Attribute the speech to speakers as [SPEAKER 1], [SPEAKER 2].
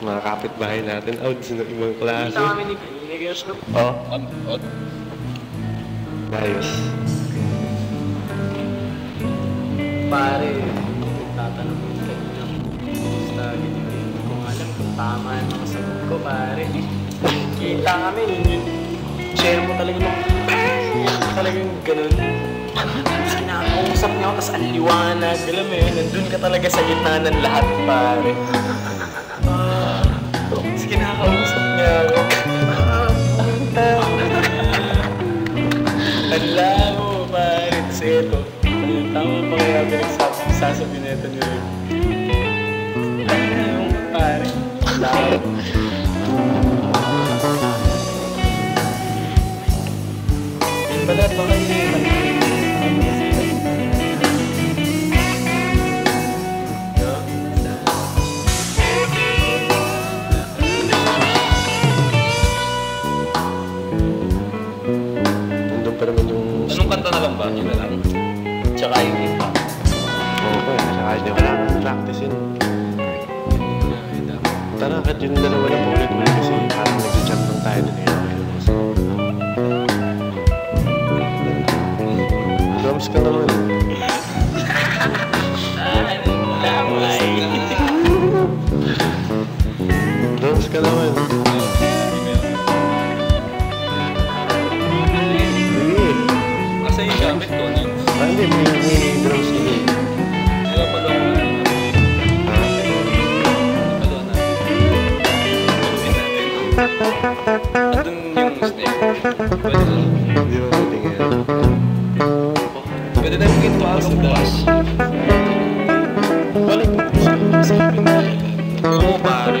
[SPEAKER 1] mga kapitbahay natin. Out sa ibang klase.
[SPEAKER 2] Kita kami ni Nigers no?
[SPEAKER 1] Oh,
[SPEAKER 3] On, on.
[SPEAKER 1] ayos.
[SPEAKER 2] Pare, tatanong ko sa inyo. Basta ganyan. Hindi ko alam kung tama yung mga sagot ko, pare. Kita kami, yun. Share mo talaga nung talagang ganun. Kinakausap niya ako, tapos ang liwanag. Alam mo yun, nandun ka talaga sa gitna ng lahat, pare. Kinakausap niya ako. Ala mo. Tapos eto, ayun, tama pa kaya pinagsasabi sasabi nito ni Rick. Ano yung pare? Ala Balat ba kayo
[SPEAKER 3] ba? Yun na lang.
[SPEAKER 2] Tsaka yung iba.
[SPEAKER 1] Oo eh. Saka hindi ko lang practice yun. Tara, kahit yung dalawa lang paulit-ulit kasi parang nag-jump lang tayo dun eh. Drums ka naman. Drums ka naman.
[SPEAKER 3] Gamit ko, ano yun?
[SPEAKER 1] Ah, hindi. May, may drums din eh.
[SPEAKER 3] Kaya pala ako na.
[SPEAKER 1] Ah,
[SPEAKER 3] Pala na. Gawin natin. Andun yung snare. Pwede na.
[SPEAKER 1] Hindi mo pwede ngayon.
[SPEAKER 3] Pwede na yung ginto ako bukas.
[SPEAKER 2] Balik mo sa sabi na.
[SPEAKER 3] Oo, pare.